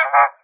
Ha ha ha!